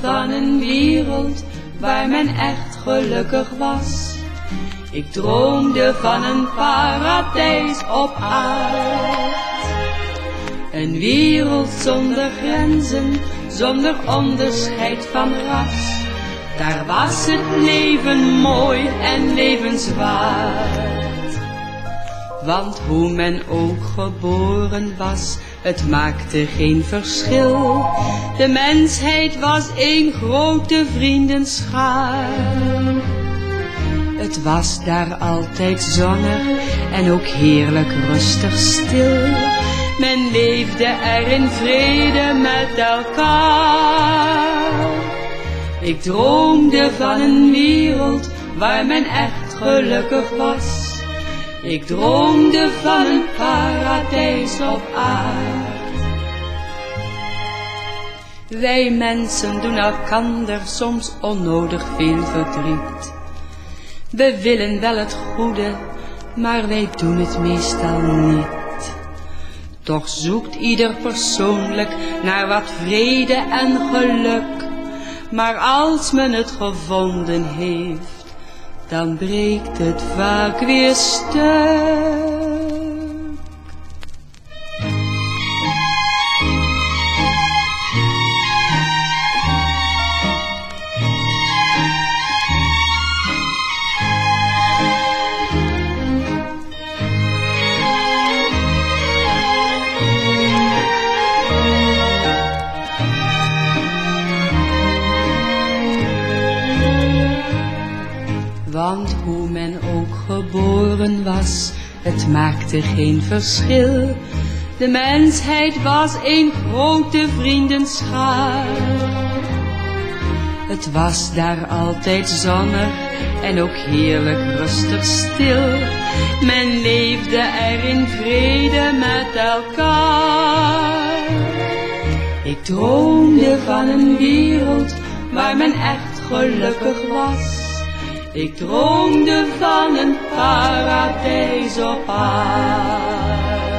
van een wereld waar men echt gelukkig was. Ik droomde van een paradijs op aarde. Een wereld zonder grenzen, zonder onderscheid van ras. Daar was het leven mooi en levenswaard. Want hoe men ook geboren was, het maakte geen verschil. De mensheid was een grote vriendenschaar. Het was daar altijd zonnig en ook heerlijk rustig stil. Men leefde er in vrede met elkaar. Ik droomde van een wereld waar men echt gelukkig was. Ik droomde van een paradijs op aarde. Wij mensen doen elkander soms onnodig veel verdriet. We willen wel het goede, maar wij doen het meestal niet. Toch zoekt ieder persoonlijk naar wat vrede en geluk. Maar als men het gevonden heeft, dan breekt het vaak weer stuk. Want hoe men ook geboren was, het maakte geen verschil. De mensheid was een grote vriendenschaar. Het was daar altijd zonnig en ook heerlijk rustig stil. Men leefde er in vrede met elkaar. Ik droomde van een wereld waar men echt gelukkig was. Ik droomde van een paradijs op aarde.